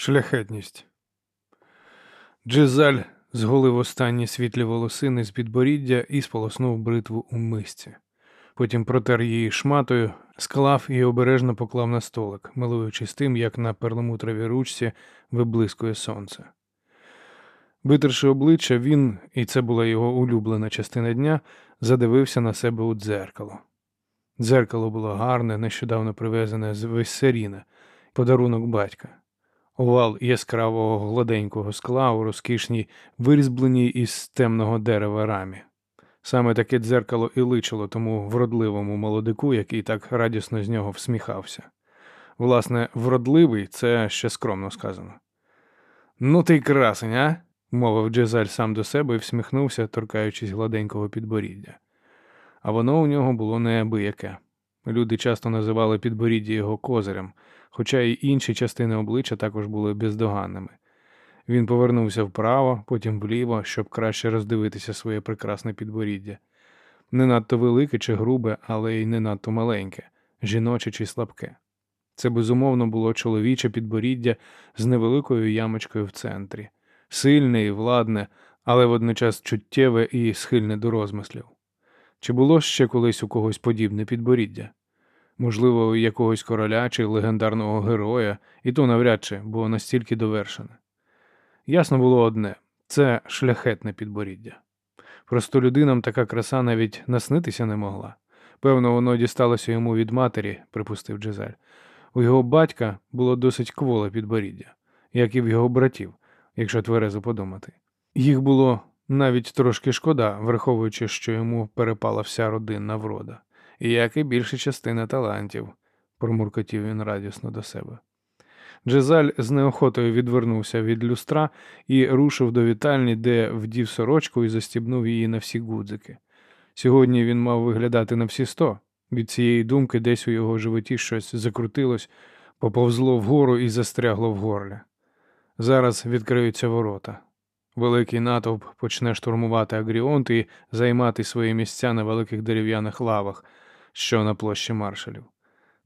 Шляхетність. Джезаль зголив останні світлі волосини з підборіддя і сполоснув бритву у мисці. Потім протер її шматою, склав і обережно поклав на столик, милуючись тим, як на перламутровій ручці виблискує сонце. Витерши обличчя, він, і це була його улюблена частина дня, задивився на себе у дзеркало. Дзеркало було гарне, нещодавно привезене з Вессеріна, подарунок батька. Овал яскравого гладенького скла у розкішній, вирізбленій із темного дерева рамі. Саме таке дзеркало і личило тому вродливому молодику, який так радісно з нього всміхався. Власне, вродливий це ще скромно сказано. Ну ти красень, а? мовив Джезаль сам до себе і всміхнувся, торкаючись гладенького підборіддя. А воно у нього було неабияке. Люди часто називали підборіддя його козирем, хоча й інші частини обличчя також були бездоганними. Він повернувся вправо, потім вліво, щоб краще роздивитися своє прекрасне підборіддя. Не надто велике чи грубе, але й не надто маленьке, жіноче чи слабке. Це безумовно було чоловіче підборіддя з невеликою ямочкою в центрі, сильне і владне, але водночас чуттєве і схильне до розмислів. Чи було ще колись у когось подібне підборіддя? Можливо, якогось короля чи легендарного героя, і то навряд чи, бо настільки довершене. Ясно було одне це шляхетне підборіддя. Просто людинам така краса навіть наснитися не могла. Певно, воно дісталося йому від матері, припустив Джезаль. У його батька було досить кволе підборіддя, як і в його братів, якщо тверезо подумати. Їх було навіть трошки шкода, враховуючи, що йому перепала вся родинна врода, як і більша частина талантів, промуркотів він радісно до себе. Джезаль з неохотою відвернувся від люстра і рушив до вітальні, де вдів сорочку і застібнув її на всі гудзики. Сьогодні він мав виглядати на всі сто. Від цієї думки десь у його животі щось закрутилось, поповзло вгору і застрягло в горлі. Зараз відкриються ворота. Великий натовп почне штурмувати Агріонт і займати свої місця на великих дерев'яних лавах, що на площі маршалів.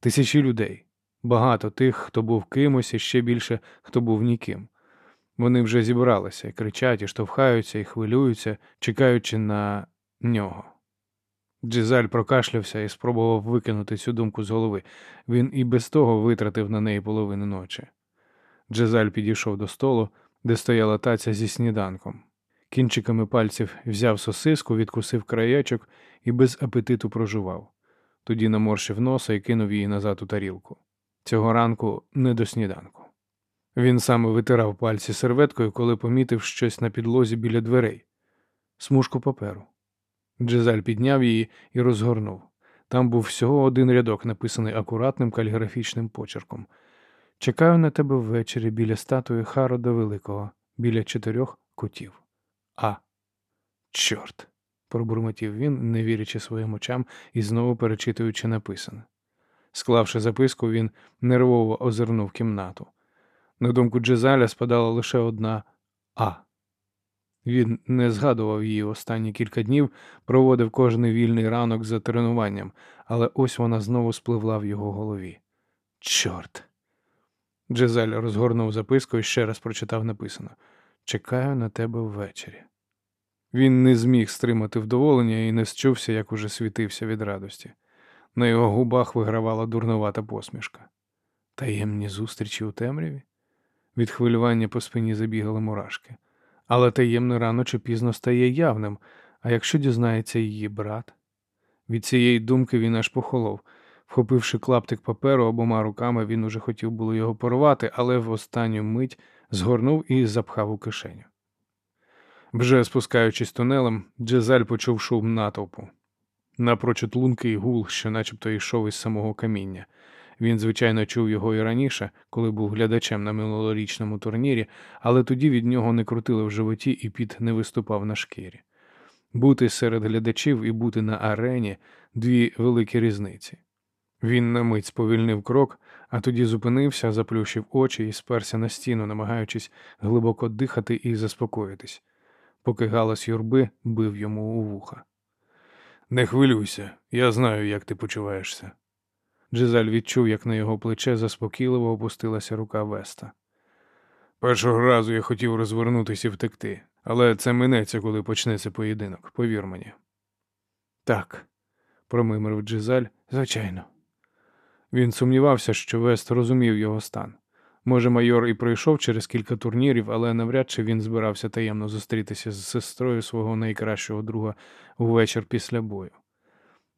Тисячі людей, багато тих, хто був кимось, і ще більше хто був ніким. Вони вже зібралися і кричать, і штовхаються, і хвилюються, чекаючи на нього. Джизаль прокашлявся і спробував викинути цю думку з голови. Він і без того витратив на неї половину ночі. Джезаль підійшов до столу, де стояла таця зі сніданком. Кінчиками пальців взяв сосиску, відкусив краєчок і без апетиту прожував. Тоді наморщив носа і кинув її назад у тарілку. Цього ранку не до сніданку. Він саме витирав пальці серветкою, коли помітив щось на підлозі біля дверей смужку паперу. Джезаль підняв її і розгорнув. Там був всього один рядок, написаний акуратним каліграфічним почерком. Чекаю на тебе ввечері біля статуї Харода Великого, біля чотирьох кутів. А. Чорт. Пробурмотів він, не вірячи своїм очам і знову перечитуючи написане. Склавши записку, він нервово озирнув кімнату. На думку Джезаля спадала лише одна А. Він не згадував її останні кілька днів, проводив кожен вільний ранок за тренуванням, але ось вона знову спливла в його голові. Чорт. Джезаль розгорнув записку і ще раз прочитав написано Чекаю на тебе ввечері. Він не зміг стримати вдоволення і не счувся, як уже світився від радості. На його губах вигравала дурнувата посмішка. Таємні зустрічі у темряві? Від хвилювання по спині забігали мурашки. Але таємне рано чи пізно стає явним, а якщо дізнається її брат? Від цієї думки він аж похолов. Вхопивши клаптик паперу обома руками, він уже хотів було його порвати, але в останню мить згорнув і запхав у кишеню. Вже спускаючись тунелем, Джезаль почув шум натовпу. Напрочуд лункий гул, що начебто йшов із самого каміння. Він, звичайно, чув його і раніше, коли був глядачем на минулорічному турнірі, але тоді від нього не крутили в животі і піт не виступав на шкірі. Бути серед глядачів і бути на арені дві великі різниці. Він на мить сповільнив крок, а тоді зупинився, заплющив очі і сперся на стіну, намагаючись глибоко дихати і заспокоїтись, поки галас юрби бив йому у вуха. Не хвилюйся, я знаю, як ти почуваєшся. Джизаль відчув, як на його плече заспокійливо опустилася рука Веста. Першого разу я хотів розвернутися і втекти, але це минеться, коли почнеться поєдинок, повір мені. Так, промимрив Джизаль, звичайно. Він сумнівався, що Вест розумів його стан. Може, майор і пройшов через кілька турнірів, але навряд чи він збирався таємно зустрітися з сестрою свого найкращого друга увечір після бою.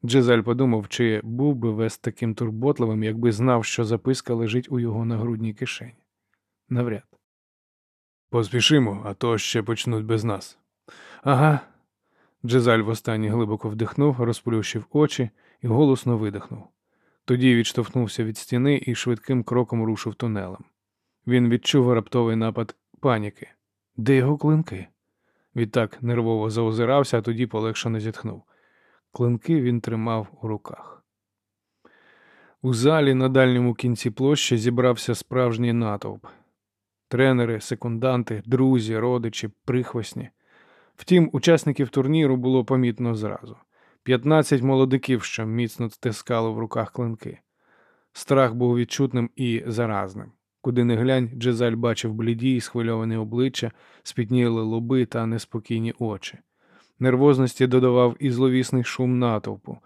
Джизаль подумав, чи був би Вест таким турботливим, якби знав, що записка лежить у його нагрудній кишені. Навряд. Поспішимо, а то ще почнуть без нас. Ага. Джизаль востаннє глибоко вдихнув, розплющив очі і голосно видихнув. Тоді відштовхнувся від стіни і швидким кроком рушив тунелем. Він відчув раптовий напад паніки. Де його клинки? Відтак нервово заозирався, а тоді полегшено зітхнув. Клинки він тримав у руках. У залі на дальньому кінці площі зібрався справжній натовп. Тренери, секунданти, друзі, родичі, прихвосні. Втім, учасників турніру було помітно зразу. П'ятнадцять молодиків, що міцно стискали в руках клинки. Страх був відчутним і заразним. Куди не глянь, Джезаль бачив бліді і схвильовані обличчя, спітніли лоби та неспокійні очі. Нервозності додавав і зловісний шум натовпу,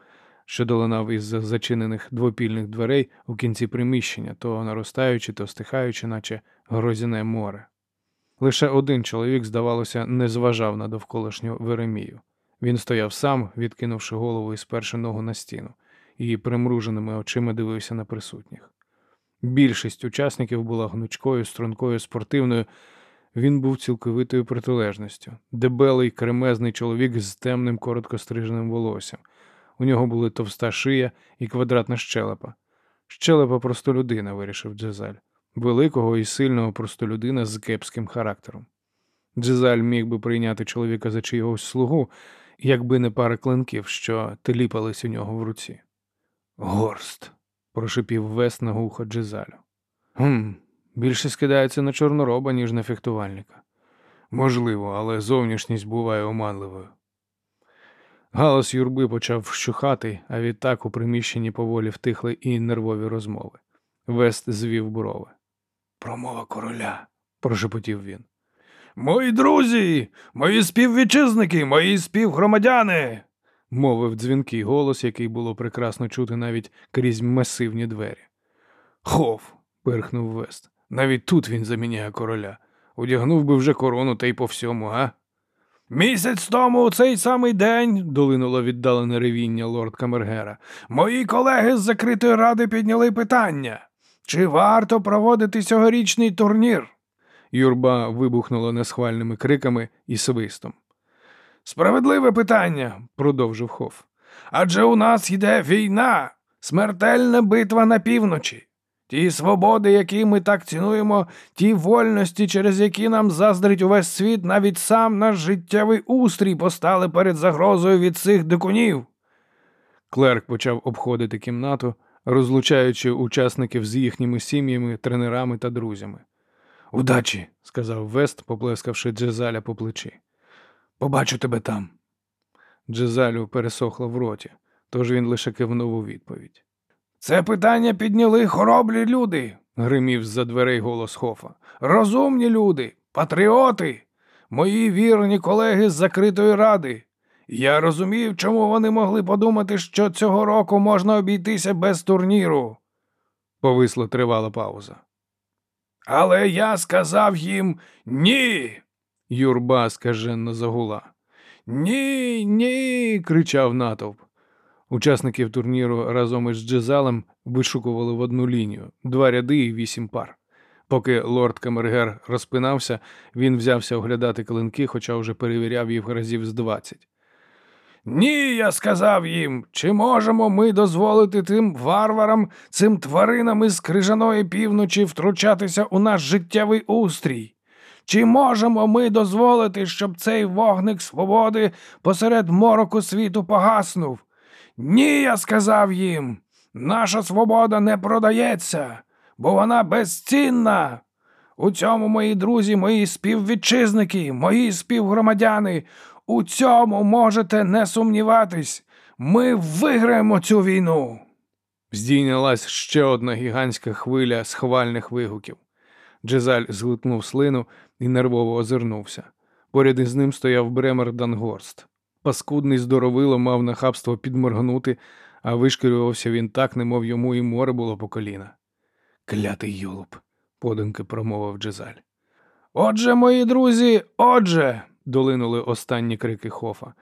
що долинав із зачинених двопільних дверей у кінці приміщення, то наростаючи, то стихаючи, наче грозіне море. Лише один чоловік, здавалося, не зважав на довколишню Веремію. Він стояв сам, відкинувши голову і сперши ногу на стіну, і примруженими очима дивився на присутніх. Більшість учасників була гнучкою, стрункою, спортивною. Він був цілковитою протилежністю, дебелий, кремезний чоловік з темним короткостриженим волоссям. У нього були товста шия і квадратна щелепа. Щелепа простолюдина, вирішив Джезаль, великого і сильного простолюдина з кепським характером. Джезаль міг би прийняти чоловіка за чийогось слугу, якби не пара клинків, що теліпались у нього в руці. Горст, прошипів вес на гухо Джезалю. Гм, більше скидається на чорнороба, ніж на фехтувальника. Можливо, але зовнішність буває оманливою. Галас юрби почав вщухати, а відтак у приміщенні поволі втихли і нервові розмови. Вест звів брови. Промова короля, прошепотів він. Мої друзі, мої співвітчизники, мої співгромадяни, мовив дзвінкий голос, який було прекрасно чути навіть крізь масивні двері. Хов, пирхнув Вест. Навіть тут він заміняє короля. Одягнув би вже корону та й по всьому, а? Місяць тому у цей самий день, долинуло віддалене ревіння лорд Камергера, мої колеги з закритої ради підняли питання. Чи варто проводити цьогорічний турнір? Юрба вибухнула несхвальними криками і свистом. Справедливе питання, продовжив Хоф. Адже у нас йде війна, смертельна битва на півночі. Ті свободи, які ми так цінуємо, ті вольності, через які нам заздрить увесь світ, навіть сам наш життєвий устрій постали перед загрозою від цих дикунів. Клерк почав обходити кімнату, розлучаючи учасників з їхніми сім'ями, тренерами та друзями. Удачі, сказав Вест, поплескавши Джезаля по плечі. Побачу тебе там. Джезалю пересохло в роті, тож він лише кивнув у відповідь. Це питання підняли хороблі люди, гримів з-за дверей голос Хофа. Розумні люди, патріоти, мої вірні колеги з закритої ради. Я розумів, чому вони могли подумати, що цього року можна обійтися без турніру. Повисла тривала пауза. Але я сказав їм ні. Юрба скаженно загула. Ні, ні. кричав натовп. Учасників турніру разом із Джезалем вишукували в одну лінію два ряди і вісім пар. Поки лорд Камергер розпинався, він взявся оглядати клинки, хоча вже перевіряв їх разів з двадцять. Ні, я сказав їм, чи можемо ми дозволити тим варварам, цим тваринам із крижаної півночі втручатися у наш життєвий устрій? Чи можемо ми дозволити, щоб цей вогник свободи посеред мороку світу погаснув? Ні, я сказав їм, наша свобода не продається, бо вона безцінна. У цьому мої друзі, мої співвітчизники, мої співгромадяни, у цьому можете не сумніватись. Ми виграємо цю війну. Здійнялась ще одна гігантська хвиля схвальних вигуків. Джезаль зглитнув слину і нервово озирнувся. Поряд із ним стояв Бремер Дангорст. Паскудний здоровило мав нахабство підморгнути, а вишкірювався він так, немов йому і море було по коліна. Клятий йолуб, подумки промовив Джезаль. Отже, мої друзі, отже, долинули останні крики Хофа.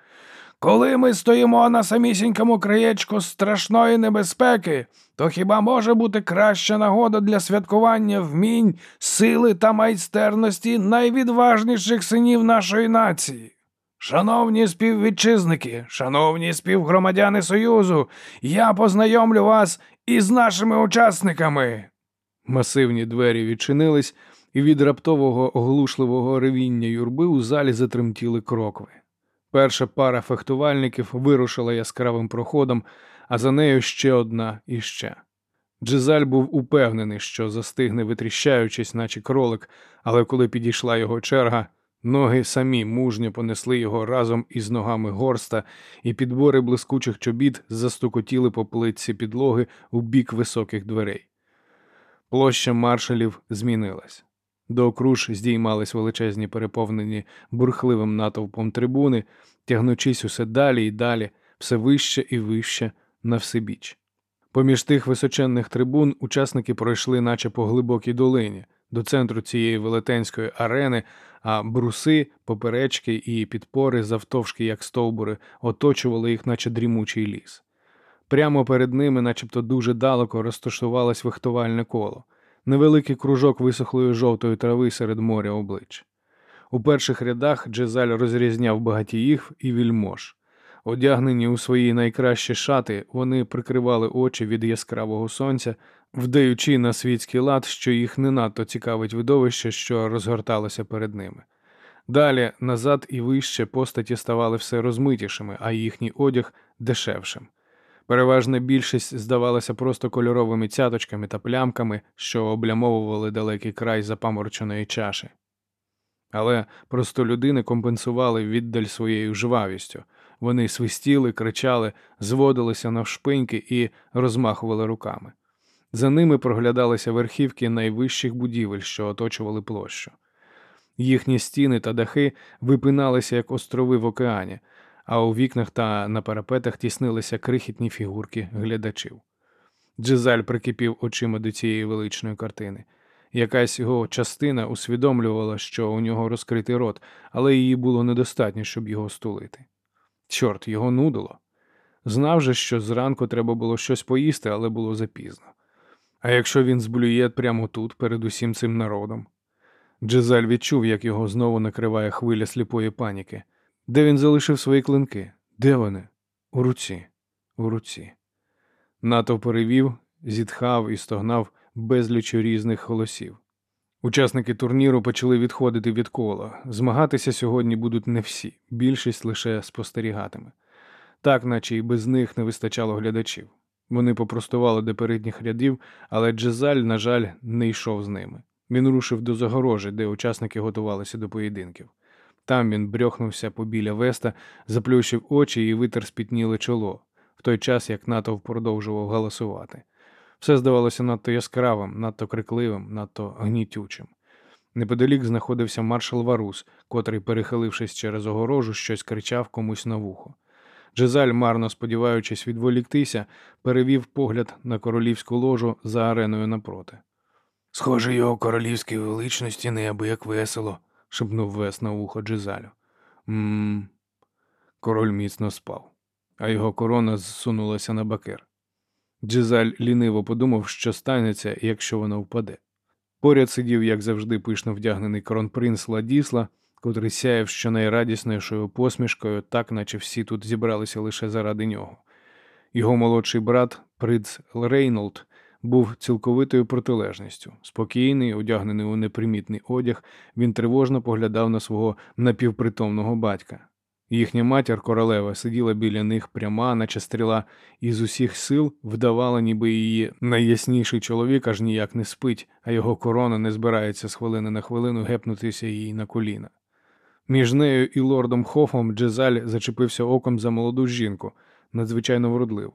Коли ми стоїмо на самісінькому краєчку страшної небезпеки, то хіба може бути краща нагода для святкування вмінь, сили та майстерності найвідважніших синів нашої нації? Шановні співвітчизники, шановні співгромадяни Союзу, я познайомлю вас із нашими учасниками. Масивні двері відчинились, і від раптового оглушливого ревіння юрби у залі затремтіли крокви. Перша пара фехтувальників вирушила яскравим проходом, а за нею ще одна і ще. Джезаль був упевнений, що застигне, витріщаючись, наче кролик, але коли підійшла його черга, ноги самі мужньо понесли його разом із ногами горста, і підбори блискучих чобіт застукотіли по плитці підлоги у бік високих дверей. Площа маршалів змінилась. До окруж здіймались величезні переповнені бурхливим натовпом трибуни, тягнучись усе далі і далі, все вище і вище на всебіч. Поміж тих височенних трибун учасники пройшли, наче по глибокій долині, до центру цієї велетенської арени, а бруси, поперечки і підпори, завтовшки, як стовбури, оточували їх, наче дрімучий ліс. Прямо перед ними, начебто дуже далеко, розташувалось вихтувальне коло невеликий кружок висохлої жовтої трави серед моря облич. У перших рядах Джезаль розрізняв багатіїв і вільмож. Одягнені у свої найкращі шати, вони прикривали очі від яскравого сонця, вдаючи на світський лад, що їх не надто цікавить видовище, що розгорталося перед ними. Далі назад і вище постаті ставали все розмитішими, а їхній одяг дешевшим. Переважна більшість здавалася просто кольоровими цяточками та плямками, що облямовували далекий край запаморченої чаші. Але просто людини компенсували віддаль своєю жвавістю. Вони свистіли, кричали, зводилися навшпиньки і розмахували руками. За ними проглядалися верхівки найвищих будівель, що оточували площу. Їхні стіни та дахи випиналися як острови в океані, а у вікнах та на парапетах тіснилися крихітні фігурки глядачів. Джизаль прикипів очима до цієї величної картини. Якась його частина усвідомлювала, що у нього розкритий рот, але її було недостатньо, щоб його стулити. Чорт, його нудило. Знав же, що зранку треба було щось поїсти, але було запізно. А якщо він зблює прямо тут, перед усім цим народом? Джезаль відчув, як його знову накриває хвиля сліпої паніки. Де він залишив свої клинки? Де вони? У руці, у руці. Натов перевів, зітхав і стогнав безлічу різних голосів. Учасники турніру почали відходити від кола. Змагатися сьогодні будуть не всі, більшість лише спостерігатиме. Так, наче і без них не вистачало глядачів. Вони попростували до передніх рядів, але Джезаль, на жаль, не йшов з ними. Він рушив до загорожі, де учасники готувалися до поєдинків. Там він брьохнувся побіля веста, заплющив очі і витер спітніле чоло, в той час як натовп продовжував галасувати. Все здавалося надто яскравим, надто крикливим, надто гнітючим. Неподалік знаходився маршал Варус, котрий, перехилившись через огорожу, щось кричав комусь на вухо. Джезаль, марно сподіваючись відволіктися, перевів погляд на королівську ложу за ареною напроти. Схоже, його королівській величності неабияк весело, шепнув Вес на вухо Джизалю. Мм. Король міцно спав, а його корона зсунулася набакир. Джизаль ліниво подумав, що станеться, якщо вона впаде. Поряд сидів, як завжди, пишно вдягнений кронпринц Ладісла, котрий сяяв щонайрадіснішою посмішкою, так наче всі тут зібралися лише заради нього. Його молодший брат, принц Рейнолд, був цілковитою протилежністю. Спокійний, одягнений у непримітний одяг, він тривожно поглядав на свого напівпритомного батька. Їхня матір королева сиділа біля них пряма, наче стріла, і з усіх сил вдавала, ніби її найясніший чоловік аж ніяк не спить, а його корона не збирається з хвилини на хвилину гепнутися їй на коліна. Між нею і лордом Хофом Джезаль зачепився оком за молоду жінку, надзвичайно вродливу.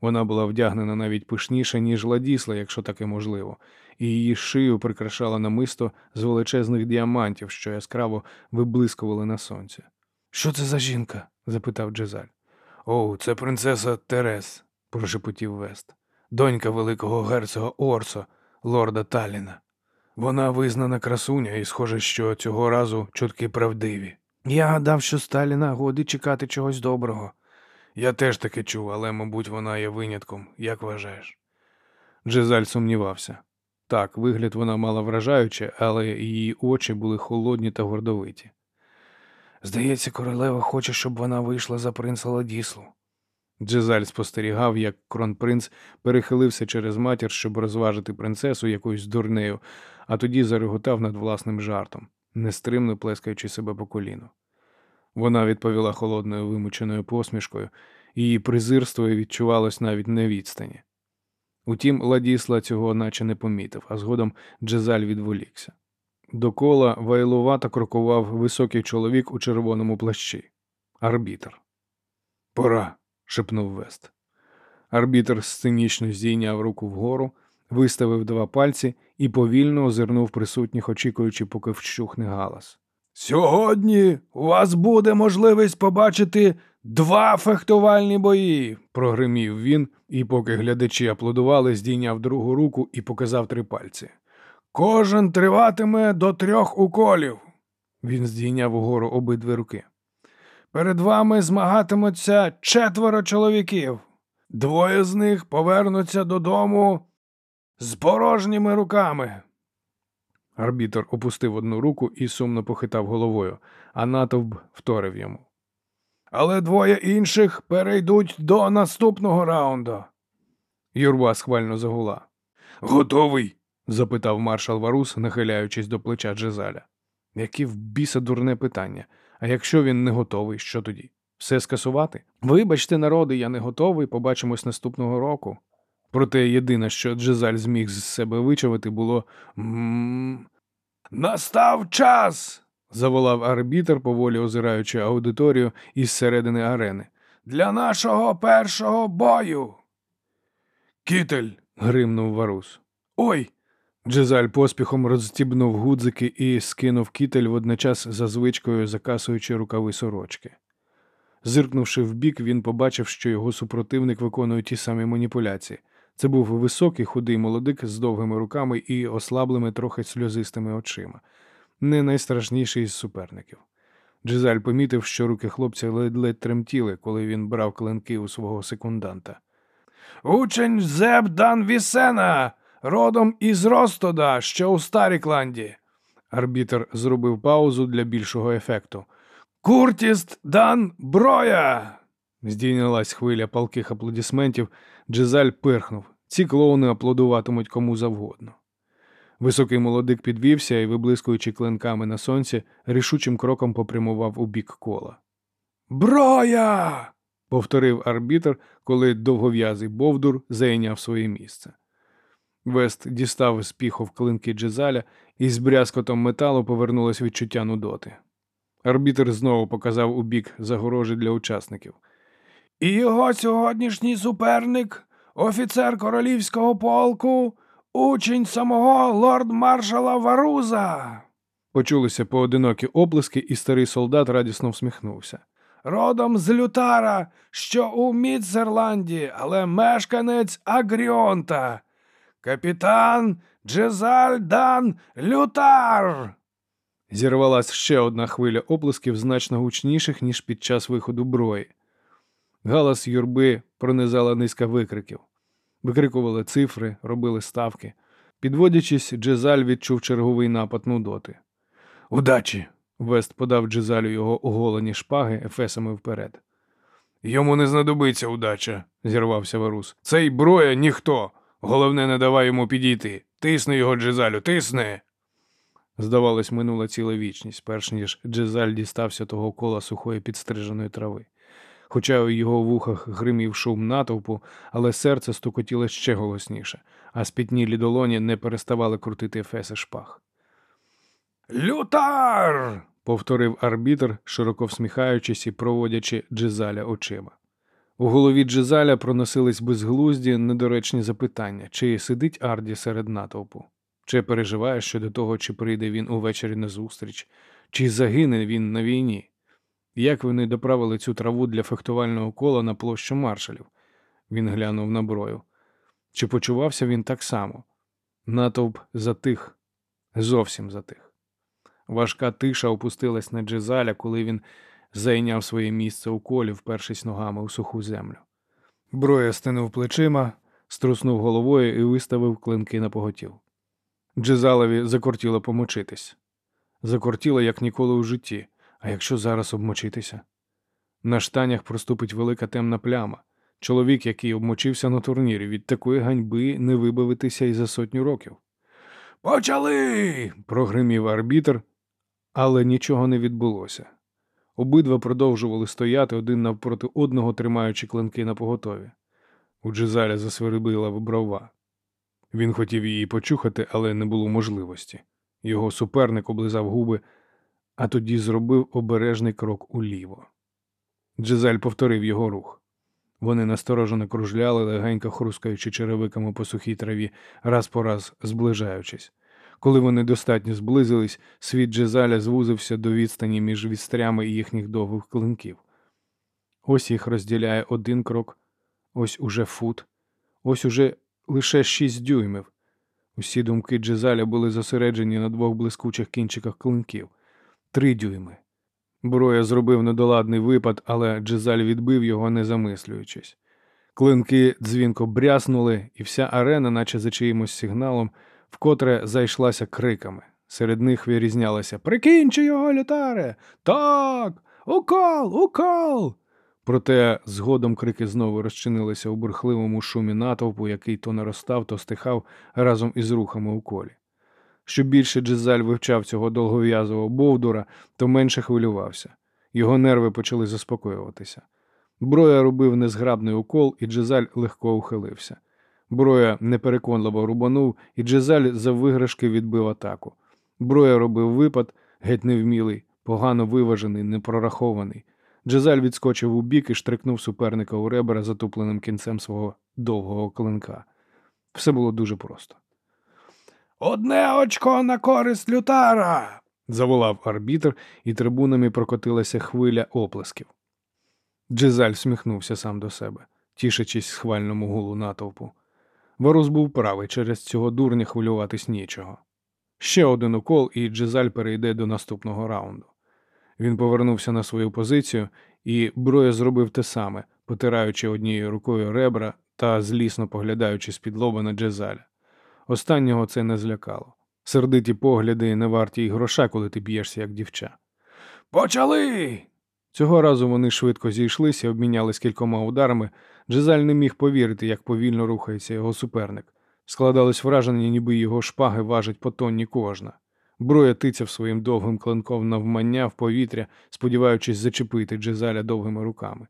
Вона була вдягнена навіть пишніше, ніж ладісла, якщо таке можливо, і її шию прикрашала намисто з величезних діамантів, що яскраво виблискували на сонці. Що це за жінка? запитав Джезаль. О, це принцеса Терес, прошепотів Вест, донька великого герцога Орсо, лорда Таліна. Вона визнана красуня, і схоже, що цього разу чутки правдиві. Я гадав, що Сталіна годі чекати чогось доброго. Я теж таке чув, але, мабуть, вона є винятком, як вважаєш. Джезаль сумнівався. Так, вигляд вона мала вражаюче, але її очі були холодні та гордовиті. Здається, королева хоче, щоб вона вийшла за принца Ладіслу. Джезаль спостерігав, як кронпринц перехилився через матір, щоб розважити принцесу якоюсь дурнею, а тоді зареготав над власним жартом, нестримно плескаючи себе по коліну. Вона відповіла холодною вимученою посмішкою, її презирство відчувалось навіть на відстані. Утім, Ладісла цього наче не помітив, а згодом Джезаль відволікся. Докола вайлувато крокував високий чоловік у червоному плащі. Арбітр. Пора. шепнув Вест. Арбітр сценічно здійняв руку вгору, виставив два пальці і повільно озирнув присутніх, очікуючи, поки вщухне галас. Сьогодні у вас буде можливість побачити два фехтувальні бої, прогримів він, і поки глядачі аплодували, здійняв другу руку і показав три пальці. Кожен триватиме до трьох уколів. Він здійняв угору обидві руки. Перед вами змагатимуться четверо чоловіків. Двоє з них повернуться додому з порожніми руками. Арбітер опустив одну руку і сумно похитав головою, а натовп вторив йому. Але двоє інших перейдуть до наступного раунду. Юрба схвально загула. Готовий? запитав маршал Варус, нахиляючись до плеча Джезаля. Яке в біса дурне питання. А якщо він не готовий, що тоді? Все скасувати? Вибачте, народи, я не готовий, побачимось наступного року. Проте єдине, що Джезаль зміг з себе вичавити, було Настав час. заволав арбітер, поволі озираючи аудиторію із середини арени. Для нашого першого бою. Кітель. гримнув Варус. Ой. Джезаль поспіхом розстібнув гудзики і скинув кітель водночас за звичкою закасуючи рукави сорочки. Зиркнувши вбік, він побачив, що його супротивник виконує ті самі маніпуляції. Це був високий худий молодик з довгими руками і ослаблими трохи сльозистими очима, не найстрашніший із суперників. Джезаль помітив, що руки хлопця ледь-ледь тремтіли, коли він брав клинки у свого секунданта. Учень Зеб Дан Вісена, родом із Ростода, що у Старікланді. Арбітер зробив паузу для більшого ефекту. Куртіст Дан Броя. Здійнялась хвиля палких аплодисментів, Джезаль пирхнув. Ці клоуни аплодуватимуть кому завгодно. Високий молодик підвівся і, виблискуючи клинками на сонці, рішучим кроком попрямував у бік кола. Броя. повторив арбітр, коли довгов'язий Бовдур зайняв своє місце. Вест дістав з піхов клинки Джезаля і з брязкотом металу повернулось відчуття нудоти. Арбітр знову показав у бік загорожі для учасників. І його сьогоднішній суперник, офіцер королівського полку, учень самого лорд маршала Варуза. Почулися поодинокі оплески, і старий солдат радісно всміхнувся. Родом з Лютара, що у Мідзерланді, але мешканець Агріонта. Капітан Джезальдан Лютар. Зірвалась ще одна хвиля оплесків, значно гучніших, ніж під час виходу брої. Галас юрби пронизала низка викриків. Викрикували цифри, робили ставки. Підводячись, Джезаль відчув черговий напад нудоти. Удачі! Вест подав Джезалю його оголені шпаги ефесами вперед. Йому не знадобиться удача, зірвався Варус. Цей броя ніхто. Головне, не давай йому підійти. Тисни його, Джезалю, тисни. Здавалось, минула ціла вічність, перш ніж Джезаль дістався того кола сухої підстриженої трави хоча у його вухах гримів шум натовпу, але серце стукотіло ще голосніше, а спітнілі долоні не переставали крутити феси шпах. Лютар. повторив арбітр, широко всміхаючись і проводячи Джезаля очима. У голові Джезаля проносились безглузді недоречні запитання, чи сидить Арді серед натовпу, чи переживає щодо того, чи прийде він увечері на зустріч, чи загине він на війні. Як вони доправили цю траву для фехтувального кола на площу маршалів? Він глянув на брою. Чи почувався він так само? Натовп затих, зовсім затих. Важка тиша опустилась на Джезаля, коли він зайняв своє місце у колі, впершись ногами у суху землю. Броя стинув плечима, струснув головою і виставив клинки на поготів. Джезалові закортіло помочитись. Закортіло, як ніколи у житті. А якщо зараз обмочитися? На штанях проступить велика темна пляма. Чоловік, який обмочився на турнірі, від такої ганьби не вибавитися і за сотню років. Почали. прогримів арбітр, але нічого не відбулося. Обидва продовжували стояти один навпроти одного, тримаючи клинки на поготові. У Джезаля засвербила брова. Він хотів її почухати, але не було можливості. Його суперник облизав губи, а тоді зробив обережний крок уліво. Джезаль повторив його рух. Вони насторожено кружляли, легенько хрускаючи черевиками по сухій траві, раз по раз зближаючись. Коли вони достатньо зблизились, світ Джезаля звузився до відстані між вістрями їхніх довгих клинків. Ось їх розділяє один крок, ось уже фут, ось уже лише шість дюймів. Усі думки Джезаля були зосереджені на двох блискучих кінчиках клинків три дюйми. Броя зробив недоладний випад, але Джезаль відбив його, не замислюючись. Клинки дзвінко бряснули, і вся арена, наче за чиїмось сигналом, вкотре зайшлася криками. Серед них вирізнялося Прикінчи його, лютаре! Так! Укол! Укол! Проте згодом крики знову розчинилися у бурхливому шумі натовпу, який то наростав, то стихав разом із рухами у колі. Що більше Джезаль вивчав цього довгов'язого бовдура, то менше хвилювався. Його нерви почали заспокоюватися. Броя робив незграбний укол, і Джезаль легко ухилився. Броя непереконливо рубанув, і Джезаль за виграшки відбив атаку. Броя робив випад, геть невмілий, погано виважений, непрорахований. Джезаль відскочив у бік і штрикнув суперника у ребра затупленим кінцем свого довгого клинка. Все було дуже просто. Одне очко на користь лютара. заволав арбітр, і трибунами прокотилася хвиля оплесків. Джезаль сміхнувся сам до себе, тішачись схвальному гулу натовпу. Ворус був правий, через цього дурня хвилюватись нічого. Ще один укол, і Джезаль перейде до наступного раунду. Він повернувся на свою позицію, і Броя зробив те саме, потираючи однією рукою ребра та злісно поглядаючи з-під лоба на Джезаля. Останнього це не злякало. Сердиті погляди не варті й гроша, коли ти б'єшся, як дівча. Почали. Цього разу вони швидко зійшлися, обмінялись кількома ударами. Джезаль не міг повірити, як повільно рухається його суперник. Складалось враження, ніби його шпаги важать по тонні кожна. Броя тицяв своїм довгим клинком навмання в повітря, сподіваючись зачепити Джезаля довгими руками.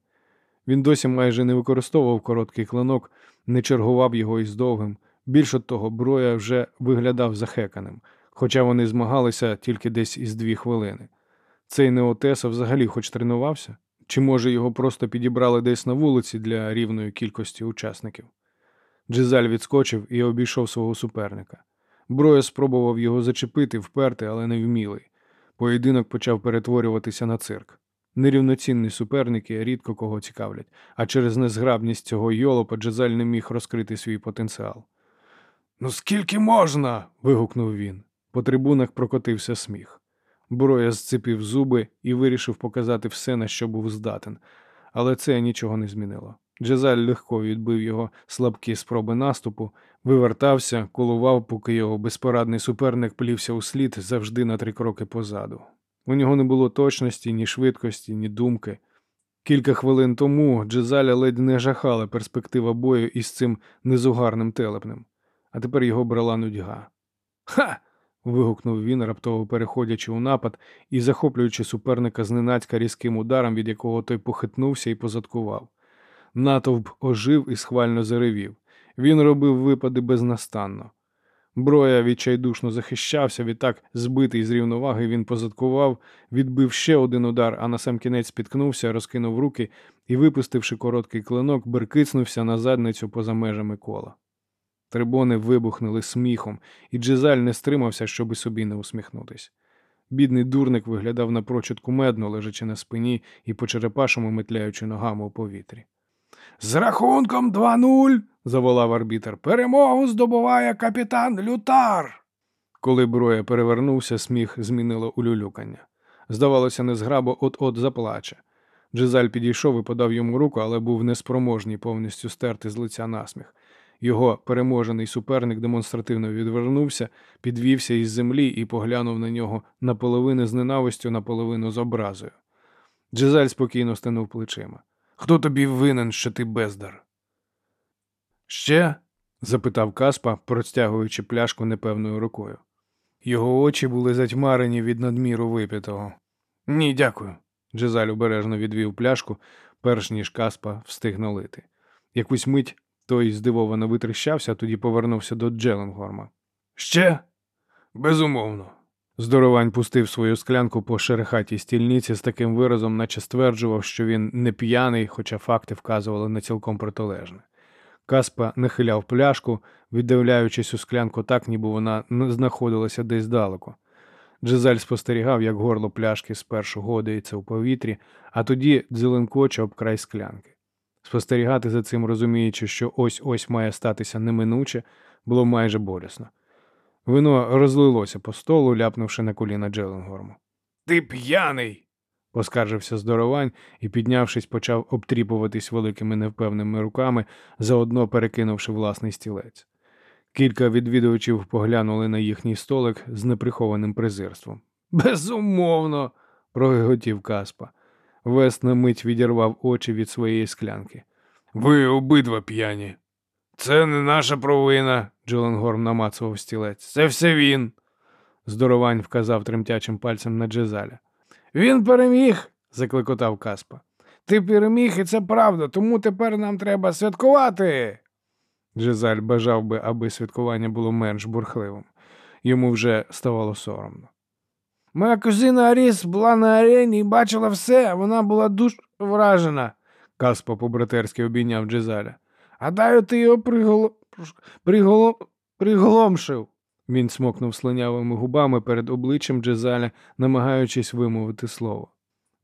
Він досі майже не використовував короткий клинок, не чергував його із довгим. Більше того, броя вже виглядав захеканим, хоча вони змагалися тільки десь із дві хвилини. Цей Неотеса взагалі хоч тренувався? Чи, може, його просто підібрали десь на вулиці для рівної кількості учасників? Джизаль відскочив і обійшов свого суперника. Броя спробував його зачепити, вперти, але не вмілий. Поєдинок почав перетворюватися на цирк. Нерівноцінні суперники рідко кого цікавлять, а через незграбність цього йолопа Джезаль не міг розкрити свій потенціал. Ну, скільки можна? вигукнув він. По трибунах прокотився сміх. Броя зцепив зуби і вирішив показати все, на що був здатен, але це нічого не змінило. Джезаль легко відбив його слабкі спроби наступу, вивертався, колував, поки його безпорадний суперник плівся у слід завжди на три кроки позаду. У нього не було точності, ні швидкості, ні думки. Кілька хвилин тому Джезаля ледь не жахала перспектива бою із цим незугарним телепнем, а тепер його брала нудьга. Ха! вигукнув він, раптово переходячи у напад і захоплюючи суперника зненацька різким ударом, від якого той похитнувся і позадкував. Натовп ожив і схвально заревів. Він робив випади безнастанно. Броя відчайдушно захищався, відтак, збитий з рівноваги, він позадкував, відбив ще один удар, а на сам кінець спіткнувся, розкинув руки і, випустивши короткий клинок, беркицнувся на задницю поза межами кола. Трибони вибухнули сміхом, і Джизаль не стримався, щоби собі не усміхнутись. Бідний дурник виглядав напрочуд кумедно, лежачи на спині і по черепашому метляючи ногами у повітрі. З рахунком 2-0, заволав арбітер. Перемогу здобуває капітан Лютар. Коли броя перевернувся, сміх змінило улюлюкання. Здавалося, незграбо от-от заплаче. Джизаль підійшов і подав йому руку, але був неспроможний повністю стерти з лиця насміх. Його переможений суперник демонстративно відвернувся, підвівся із землі і поглянув на нього наполовину з ненавистю, наполовину з образою. Джизаль спокійно стинув плечима. Хто тобі винен, що ти бездар? Ще? запитав Каспа, простягуючи пляшку непевною рукою. Його очі були затьмарені від надміру випитого. Ні, дякую. Джизаль обережно відвів пляшку, перш ніж Каспа встиг налити. Якусь мить той здивовано витріщався, тоді повернувся до Джеленгорма. Ще? Безумовно. Здоровань пустив свою склянку по шерехатій стільниці з таким виразом, наче стверджував, що він не п'яний, хоча факти вказували на цілком протилежне. Каспа нахиляв пляшку, віддивляючись у склянку так, ніби вона знаходилася десь далеко. Джезаль спостерігав, як горло пляшки спершу годується у повітрі, а тоді дзеленкоче об край склянки. Спостерігати за цим, розуміючи, що ось ось має статися неминуче, було майже болісно. Вино розлилося по столу, ляпнувши на коліна Джеленгорму. Ти п'яний. поскаржився здоровань і, піднявшись, почав обтріпуватись великими невпевними руками, заодно перекинувши власний стілець. Кілька відвідувачів поглянули на їхній столик з неприхованим презирством. Безумовно, прогиготів Каспа. Вест на мить відірвав очі від своєї склянки. Ви обидва п'яні. Це не наша провина, Джоленгорм намацував стілець. Це все він. Здоровань вказав тремтячим пальцем на Джезаля. Він переміг, закликотав Каспа. Ти переміг, і це правда, тому тепер нам треба святкувати. Джезаль бажав би, аби святкування було менш бурхливим. Йому вже ставало соромно. Моя кузина Аріс була на арені і бачила все, вона була дуже вражена, Каспа по-братерськи обійняв Джезаля. Гадаю, ти його приголо... Приголо... приголомшив. Він смокнув слинявими губами перед обличчям Джезаля, намагаючись вимовити слово.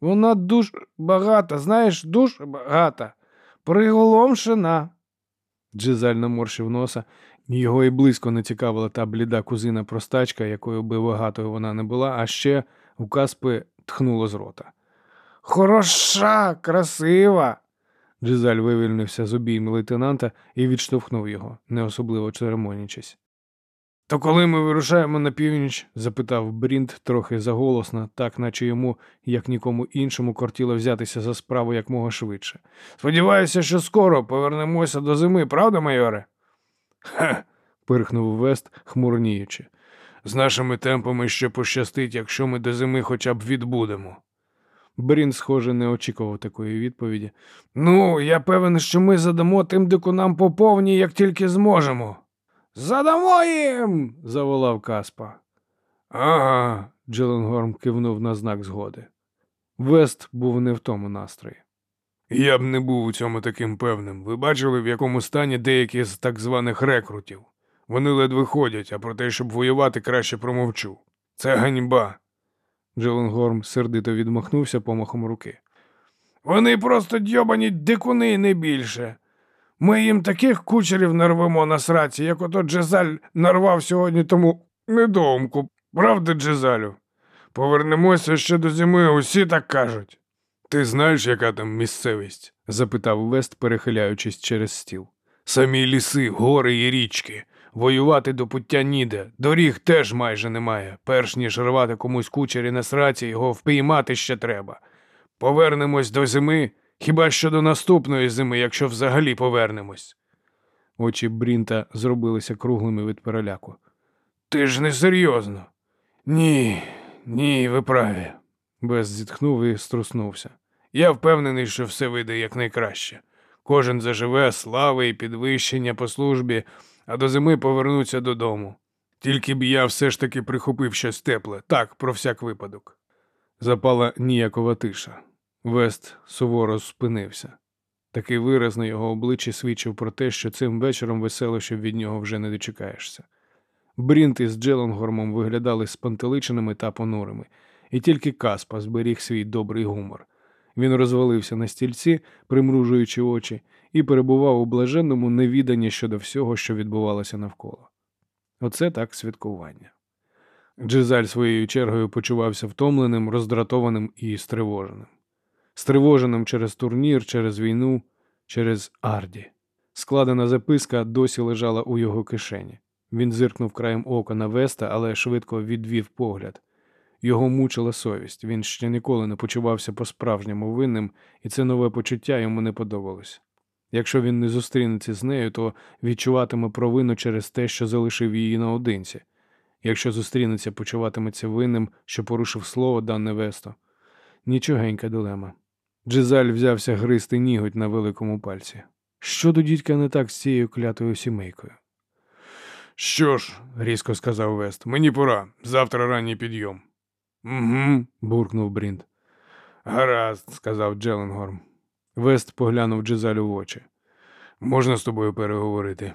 Вона дуже багата, знаєш, дуже багата, приголомшена. Джезаль наморщив носа, його і близько не цікавила та бліда кузина простачка, якою би багатою вона не була, а ще у Каспи тхнуло з рота. Хороша, красива. Джезаль вивільнився з обійми лейтенанта і відштовхнув його, не особливо церемонячись. То коли ми вирушаємо на північ? запитав Брінт трохи заголосно, так наче йому, як нікому іншому, кортіло взятися за справу якмога швидше. Сподіваюся, що скоро повернемося до зими, правда, майоре? Ха. пирхнув Вест, хмурніючи. З нашими темпами ще пощастить, якщо ми до зими хоча б відбудемо. Брін, схоже, не очікував такої відповіді. Ну, я певен, що ми задамо тим дикунам по повній, як тільки зможемо. Задамо їм. заволав Каспа. Ага, Джиленгорм кивнув на знак згоди. Вест був не в тому настрої. Я б не був у цьому таким певним. Ви бачили, в якому стані деякі з так званих рекрутів. Вони ледве ходять, а про те, щоб воювати, краще промовчу. Це ганьба. Джеленгорм сердито відмахнувся помахом руки. Вони просто дьобані дикуни не більше. Ми їм таких кучерів нарвемо на сраці, як ото Джезаль нарвав сьогодні тому недоумку. Правда, Джезалю? Повернемося ще до зими, усі так кажуть. Ти знаєш, яка там місцевість? запитав Вест, перехиляючись через стіл. Самі ліси, гори і річки. Воювати до пуття ніде, доріг теж майже немає. Перш ніж рвати комусь кучері на сраці, його впіймати ще треба. Повернемось до зими, хіба що до наступної зими, якщо взагалі повернемось. Очі Брінта зробилися круглими від переляку. Ти ж не серйозно. Ні, ні, ви праві. Бес зітхнув і струснувся. Я впевнений, що все вийде якнайкраще. Кожен заживе слави і підвищення по службі, а до зими повернуться додому. Тільки б я все ж таки прихопив щось тепле, так, про всяк випадок. Запала ніякова тиша. Вест суворо спинився. Такий вираз на його обличчі свідчив про те, що цим вечором веселощів від нього вже не дочекаєшся. Брінт із Джеленгормом виглядали спантеличеними та понурими, і тільки Каспа зберіг свій добрий гумор. Він розвалився на стільці, примружуючи очі, і перебував у блаженному невіданні щодо всього, що відбувалося навколо. Оце так святкування. Джизаль своєю чергою почувався втомленим, роздратованим і стривоженим. Стривоженим через турнір, через війну, через Арді. Складена записка досі лежала у його кишені. Він зиркнув краєм ока на Веста, але швидко відвів погляд. Його мучила совість. Він ще ніколи не почувався по-справжньому винним, і це нове почуття йому не подобалось. Якщо він не зустрінеться з нею, то відчуватиме провину через те, що залишив її наодинці. Якщо зустрінеться, почуватиметься винним, що порушив слово дане Весто. Нічогенька дилема. Джизаль взявся гризти ніготь на великому пальці. Що до дідька не так з цією клятою сімейкою? Що ж, різко сказав Вест, мені пора. Завтра ранній підйом. Угу, буркнув Брінт. Гаразд, сказав Джеленгорм. Вест поглянув Джизалю в очі. Можна з тобою переговорити?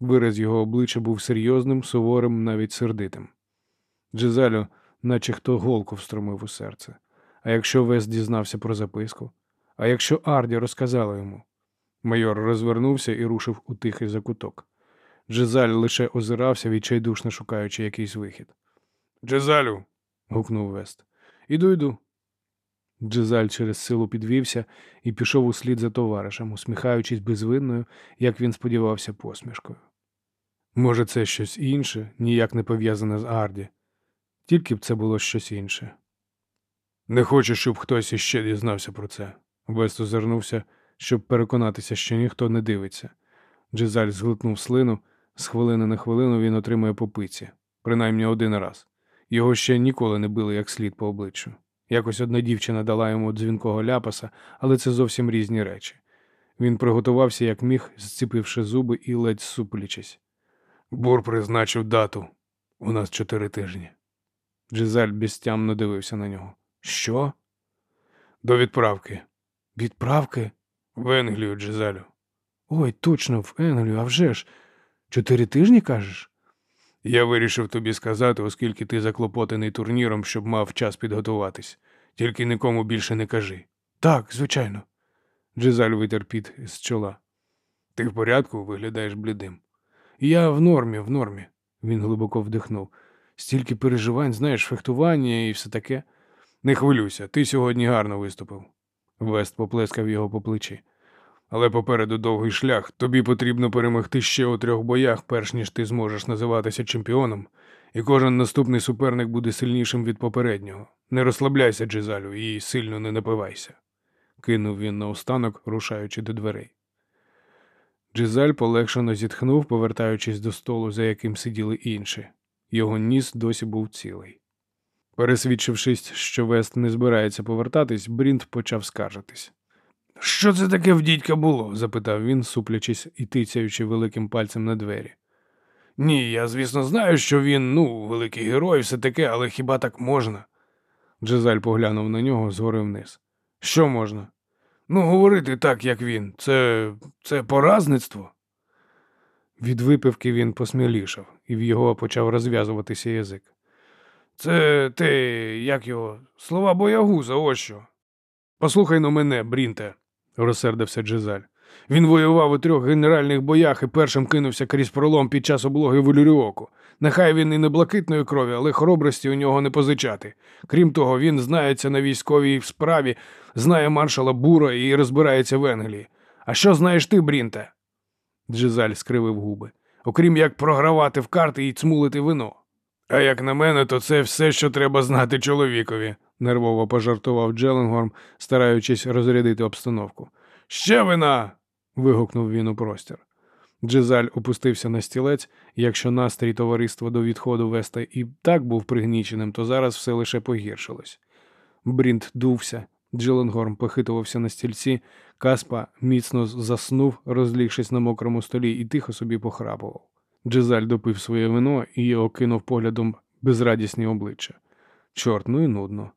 Вираз його обличчя був серйозним, суворим, навіть сердитим. Джизалю, наче хто голку встромив у серце. А якщо Вест дізнався про записку? А якщо Арді розказала йому? Майор розвернувся і рушив у тихий закуток. Джизаль лише озирався, відчайдушно шукаючи якийсь вихід. Джизалю. Гукнув Вест. Іду, йду. Джизаль через силу підвівся і пішов услід за товаришем, усміхаючись безвинною, як він сподівався, посмішкою. Може, це щось інше, ніяк не пов'язане з Арді, тільки б це було щось інше. Не хочу, щоб хтось іще дізнався про це. Вест озирнувся, щоб переконатися, що ніхто не дивиться. Джизаль зглитнув слину, з хвилини на хвилину він отримує попиці, принаймні один раз. Його ще ніколи не били як слід по обличчю. Якось одна дівчина дала йому дзвінкого ляпаса, але це зовсім різні речі. Він приготувався, як міг, зціпивши зуби і ледь суплячись. Бур призначив дату. У нас чотири тижні. Джизаль безтямно дивився на нього. Що? До відправки. Відправки? В Енглію, Джизалю. Ой, точно, в Енглію, а вже ж. Чотири тижні кажеш? Я вирішив тобі сказати, оскільки ти заклопотаний турніром, щоб мав час підготуватись. Тільки нікому більше не кажи. Так, звичайно. Джизаль витер піт з чола. Ти в порядку виглядаєш блідим. Я в нормі, в нормі, він глибоко вдихнув. Стільки переживань, знаєш, фехтування і все таке. Не хвилюйся, ти сьогодні гарно виступив. Вест поплескав його по плечі. Але попереду довгий шлях. Тобі потрібно перемогти ще у трьох боях, перш ніж ти зможеш називатися чемпіоном, і кожен наступний суперник буде сильнішим від попереднього. Не розслабляйся, Джизалю, і сильно не напивайся, кинув він наостанок, рушаючи до дверей. Джизаль полегшено зітхнув, повертаючись до столу, за яким сиділи інші. Його ніс досі був цілий. Пересвідчившись, що Вест не збирається повертатись, Брінт почав скаржитись. Що це таке в дідька було? запитав він, суплячись і тицяючи великим пальцем на двері. Ні, я, звісно, знаю, що він, ну, великий герой, все таке, але хіба так можна? Джезаль поглянув на нього згори вниз. Що можна? Ну, говорити так, як він. Це це поразництво. Від випивки він посмілішав, і в його почав розв'язуватися язик. Це те, як його, слова боягуза, ось що. Послухай на мене, Брінте, розсердився Джезаль. Він воював у трьох генеральних боях і першим кинувся крізь пролом під час облоги в Улюріоку. Нехай він і не блакитної крові, але хоробрості у нього не позичати. Крім того, він знається на військовій справі, знає маршала Бура і розбирається в Енглії. А що знаєш ти, Брінте? Джезаль скривив губи. Окрім як програвати в карти і цмулити вино. А як на мене, то це все, що треба знати чоловікові, нервово пожартував Джеленгорм, стараючись розрядити обстановку. Ще вина. вигукнув він у простір. Джезаль опустився на стілець, якщо настрій товариства до відходу Веста і так був пригніченим, то зараз все лише погіршилось. Брінт дувся, Джиленгорм похитувався на стільці, Каспа міцно заснув, розлігшись на мокрому столі, і тихо собі похрапував. Джезаль допив своє вино і окинув поглядом безрадісні обличчя. Чорт, ну і нудно.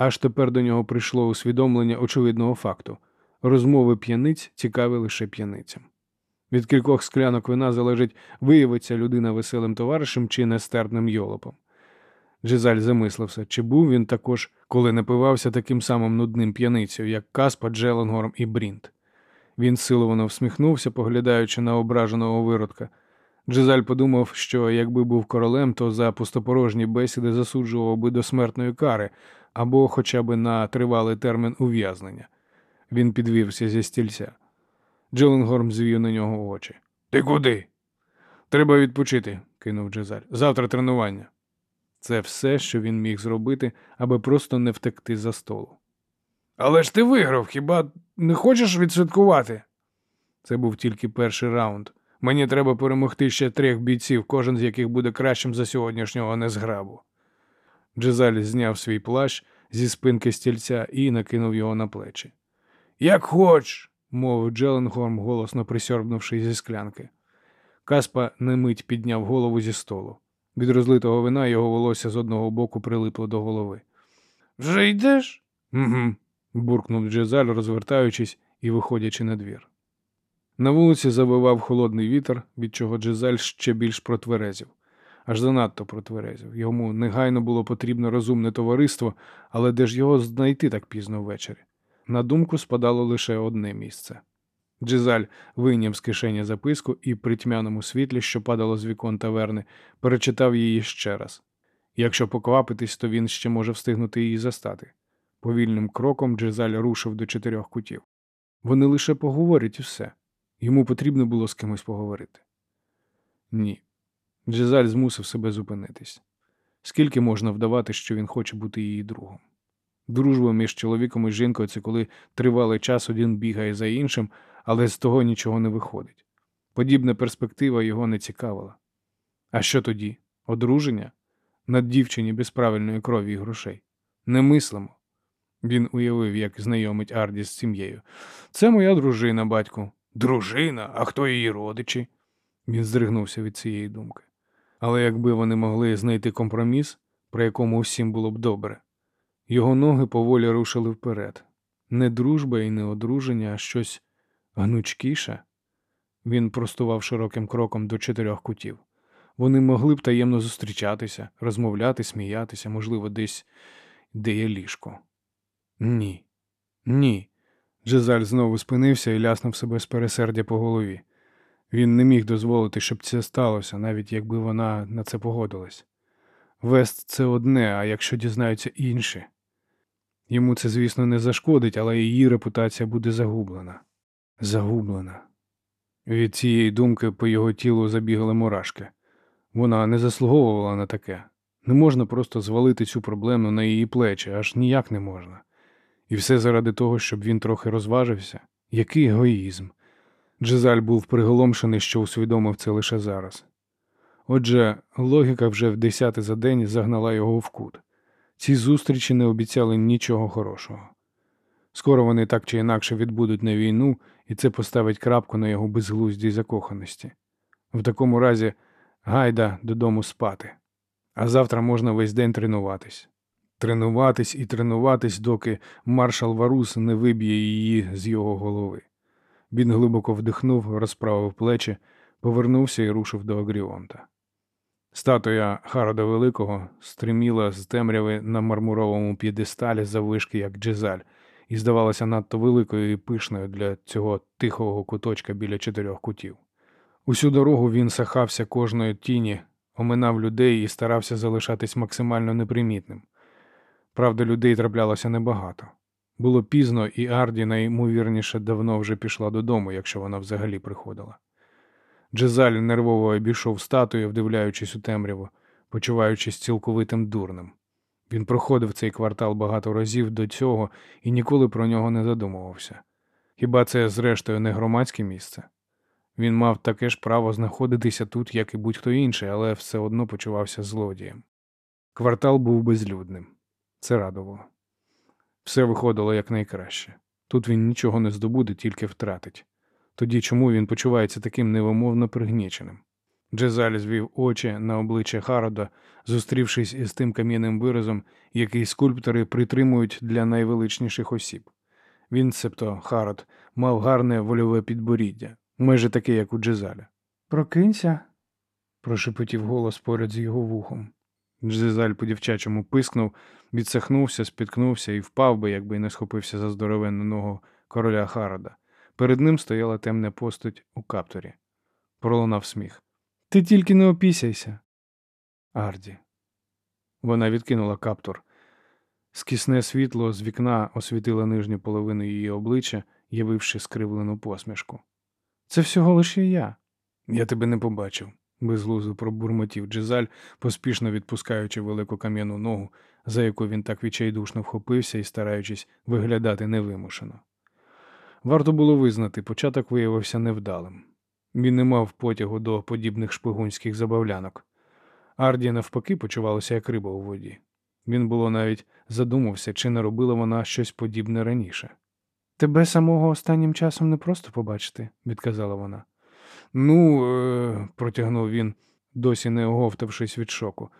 Аж тепер до нього прийшло усвідомлення очевидного факту розмови п'яниць цікаві лише п'яницям. Від кількох склянок вина залежить, виявиться людина веселим товаришем чи нестерпним йолопом. Джезаль замислився, чи був він також, коли напивався таким самим нудним п'яницею, як Каспа, Джеленгорм і Брінт. Він силовано всміхнувся, поглядаючи на ображеного виродка. Джезаль подумав, що якби був королем, то за пустопорожні бесіди засуджував би до смертної кари або хоча б на тривалий термін ув'язнення. Він підвівся зі стільця. Джеленгорм звів на нього очі. Ти куди? Треба відпочити, кинув Джезаль. Завтра тренування. Це все, що він міг зробити, аби просто не втекти за столу. Але ж ти виграв, хіба не хочеш відсвяткувати? Це був тільки перший раунд. Мені треба перемогти ще трьох бійців, кожен з яких буде кращим за сьогоднішнього незграбу. Джезаль зняв свій плащ зі спинки стільця і накинув його на плечі. Як хоч, мовив Джеленгорм, голосно присьорбнувши зі склянки. Каспа на мить підняв голову зі столу. Від розлитого вина його волосся з одного боку прилипло до голови. Вже йдеш? «Угу», – буркнув Джезаль, розвертаючись і виходячи на двір. На вулиці завивав холодний вітер, від чого Джезаль ще більш протверезів. Аж занадто протверезів. Йому негайно було потрібно розумне товариство, але де ж його знайти так пізно ввечері? На думку спадало лише одне місце. Джезаль вийняв з кишені записку і при тьмяному світлі, що падало з вікон таверни, перечитав її ще раз. Якщо поквапитись, то він ще може встигнути її застати. Повільним кроком Джезаль рушив до чотирьох кутів. Вони лише поговорять і все. Йому потрібно було з кимось поговорити. Ні. Джезаль змусив себе зупинитись. Скільки можна вдавати, що він хоче бути її другом? Дружба між чоловіком і жінкою це коли тривалий час один бігає за іншим, але з того нічого не виходить. Подібна перспектива його не цікавила. А що тоді? Одруження? Над дівчині без правильної крові і грошей. Не мислимо. Він уявив, як знайомить Арді з сім'єю. Це моя дружина, батьку. Дружина, а хто її родичі? Він здригнувся від цієї думки. Але якби вони могли знайти компроміс, про якому всім було б добре, його ноги поволі рушили вперед. Не дружба і не одруження, а щось гнучкіше. Він простував широким кроком до чотирьох кутів. Вони могли б таємно зустрічатися, розмовляти, сміятися, можливо, десь де є ліжко. Ні, ні. Джезаль знову спинився і ляснув себе з пересердя по голові. Він не міг дозволити, щоб це сталося, навіть якби вона на це погодилась. Вест це одне, а якщо дізнаються інші. Йому це, звісно, не зашкодить, але її репутація буде загублена. Загублена. Від цієї думки по його тілу забігали мурашки. Вона не заслуговувала на таке. Не можна просто звалити цю проблему на її плечі, аж ніяк не можна. І все заради того, щоб він трохи розважився. Який егоїзм. Джезаль був приголомшений, що усвідомив це лише зараз. Отже, логіка вже в десяти за день загнала його в кут. Ці зустрічі не обіцяли нічого хорошого. Скоро вони так чи інакше відбудуть на війну, і це поставить крапку на його безглуздій закоханості. В такому разі гайда додому спати, а завтра можна весь день тренуватись. Тренуватись і тренуватись, доки маршал Варус не виб'є її з його голови. Він глибоко вдихнув, розправив плечі, повернувся і рушив до Агріонта. Статуя Харода Великого стриміла з темряви на мармуровому п'єдесталі заввишки, як джезаль, і здавалася надто великою і пишною для цього тихого куточка біля чотирьох кутів. Усю дорогу він сахався кожної тіні, оминав людей і старався залишатись максимально непримітним. Правда, людей траплялося небагато. Було пізно, і Арді найімовірніше давно вже пішла додому, якщо вона взагалі приходила. Джезаль нервово обійшов статую, вдивляючись у темряву, почуваючись цілковитим дурним. Він проходив цей квартал багато разів до цього і ніколи про нього не задумувався. Хіба це, зрештою, не громадське місце? Він мав таке ж право знаходитися тут, як і будь-хто інший, але все одно почувався злодієм. Квартал був безлюдним. Це радувало. Все виходило якнайкраще. Тут він нічого не здобуде, тільки втратить. Тоді чому він почувається таким невимовно пригніченим? Джезаль звів очі на обличчя Харода, зустрівшись із тим кам'яним виразом, який скульптори притримують для найвеличніших осіб. Він, себто Харод, мав гарне вольове підборіддя, майже таке, як у Джезаля. Прокинься, прошепотів голос поряд з його вухом. Джезаль по дівчачому пискнув, відсахнувся, спіткнувся і впав би, якби й не схопився за здоровенну ногу короля Харода. Перед ним стояла темна постать у капторі. Пролунав сміх. Ти тільки не опісяйся. Арді. Вона відкинула каптур. Скісне світло з вікна освітило нижню половину її обличчя, явивши скривлену посмішку. Це всього лише я. Я тебе не побачив, безглузо пробурмотів Джезаль, поспішно відпускаючи велику кам'яну ногу, за яку він так відчайдушно вхопився і стараючись виглядати невимушено. Варто було визнати, початок виявився невдалим. Він не мав потягу до подібних шпигунських забавлянок. Арді, навпаки, почувалася як риба у воді. Він було навіть задумався, чи не робила вона щось подібне раніше. Тебе самого останнім часом не просто побачити, відказала вона. Ну, е, протягнув він, досі не оговтавшись від шоку.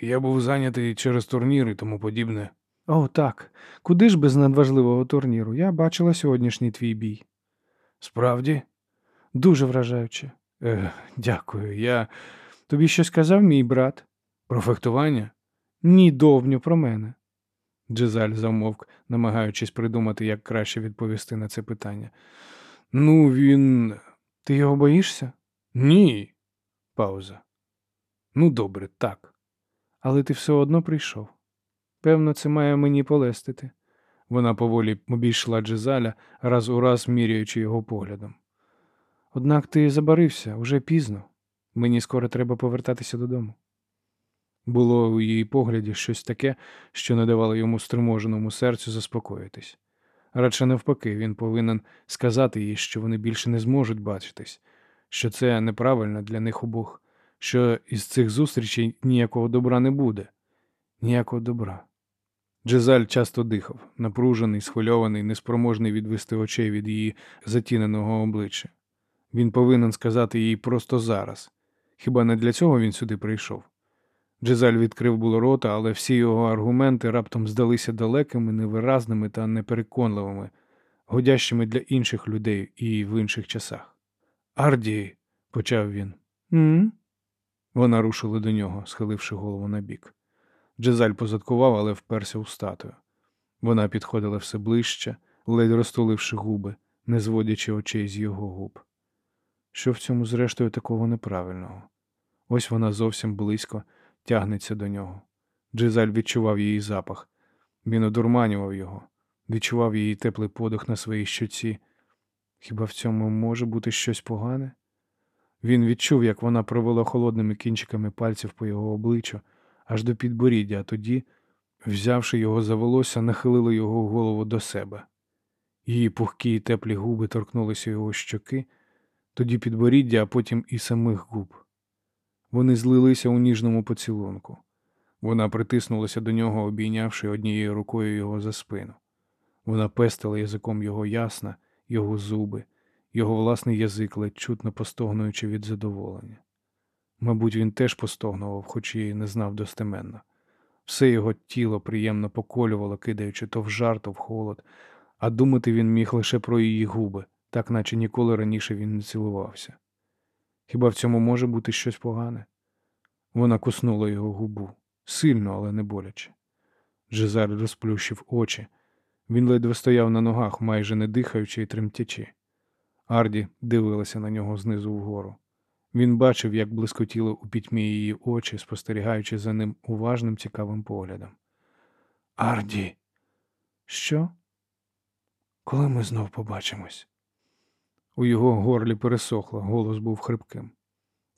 Я був зайнятий через турнір і тому подібне. О, так. Куди ж без надважливого турніру? Я бачила сьогоднішній твій бій. Справді? Дуже вражаюче. Е, дякую. Я тобі щось казав, мій брат? Про фехтування? Ні, довбню про мене. Джезаль замовк, намагаючись придумати, як краще відповісти на це питання. Ну, він. Ти його боїшся? Ні. Пауза. Ну, добре, так. Але ти все одно прийшов. Певно, це має мені полестити. Вона поволі обійшла Джезаля, раз у раз міряючи його поглядом. Однак ти забарився уже пізно. Мені скоро треба повертатися додому. Було у її погляді щось таке, що не давало йому стриможеному серцю заспокоїтись. Радше навпаки, він повинен сказати їй, що вони більше не зможуть бачитись, що це неправильно для них обох, що із цих зустрічей ніякого добра не буде, ніякого добра. Джезаль часто дихав, напружений, схвильований, неспроможний відвести очей від її затіненого обличчя. Він повинен сказати їй просто зараз. Хіба не для цього він сюди прийшов? Джезаль відкрив було рота, але всі його аргументи раптом здалися далекими, невиразними та непереконливими, годящими для інших людей і в інших часах. Арді, почав він. «М?», Вона рушила до нього, схиливши голову на бік. Джезаль позадкував, але вперся у статую. Вона підходила все ближче, ледь розтуливши губи, не зводячи очей з його губ. Що в цьому, зрештою, такого неправильного? Ось вона зовсім близько тягнеться до нього. Джизаль відчував її запах. Він одурманював його, відчував її теплий подих на своїй щоці. Хіба в цьому може бути щось погане? Він відчув, як вона провела холодними кінчиками пальців по його обличчю, аж до підборіддя, а тоді, взявши його за волосся, нахилила його голову до себе. Її пухкі й теплі губи торкнулися його щоки, тоді підборіддя, а потім і самих губ. Вони злилися у ніжному поцілунку. Вона притиснулася до нього, обійнявши однією рукою його за спину. Вона пестила язиком його ясна, його зуби, його власний язик, ледь чутно постогнуючи від задоволення. Мабуть, він теж постогнував, хоч і не знав достеменно. Все його тіло приємно поколювало, кидаючи то в жар, то в холод, а думати він міг лише про її губи, так наче ніколи раніше він не цілувався. Хіба в цьому може бути щось погане? Вона куснула його губу сильно, але не боляче. Джезар розплющив очі. Він ледве стояв на ногах, майже не дихаючи і тремтячи. Арді дивилася на нього знизу вгору. Він бачив, як блискотіли у пітьмі її очі, спостерігаючи за ним уважним, цікавим поглядом. Арді, що? Коли ми знов побачимось? У його горлі пересохло, голос був хрипким.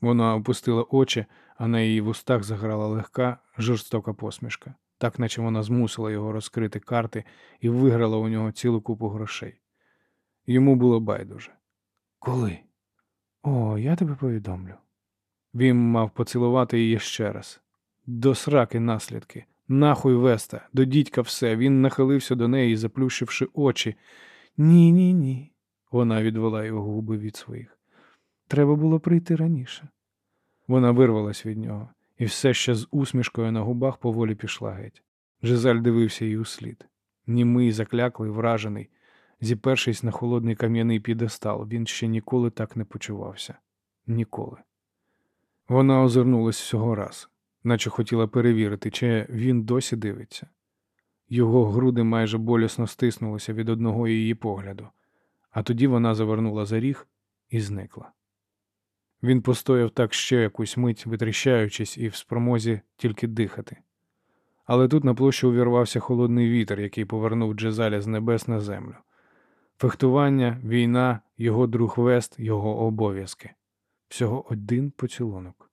Вона опустила очі, а на її вустах заграла легка, жорстока посмішка, так наче вона змусила його розкрити карти і виграла у нього цілу купу грошей. Йому було байдуже. Коли? О, я тебе повідомлю. Він мав поцілувати її ще раз. До сраки наслідки, нахуй веста, до дідька все. Він нахилився до неї, заплющивши очі. Ні, ні, ні. Вона відвела його губи від своїх. Треба було прийти раніше. Вона вирвалась від нього, і все ще з усмішкою на губах поволі пішла геть. Жизаль дивився їй услід. Німий, закляклий, вражений, зіпершись на холодний кам'яний підестал, він ще ніколи так не почувався. Ніколи. Вона озирнулась всього раз, наче хотіла перевірити, чи він досі дивиться. Його груди майже болісно стиснулися від одного її погляду, а тоді вона завернула за ріг і зникла. Він постояв так ще якусь мить, витріщаючись і в спромозі тільки дихати. Але тут на площу увірвався холодний вітер, який повернув Джезаля з небес на землю. Фехтування, війна, його друг Вест, його обов'язки. Всього один поцілунок.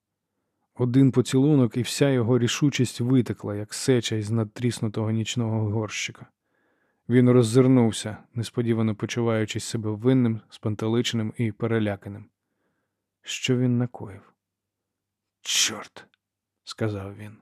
Один поцілунок, і вся його рішучість витекла, як сеча із надтріснутого нічного горщика. Він роззирнувся, несподівано почуваючись себе винним, спантеличеним і переляканим. Що він накоїв? Чорт, сказав він.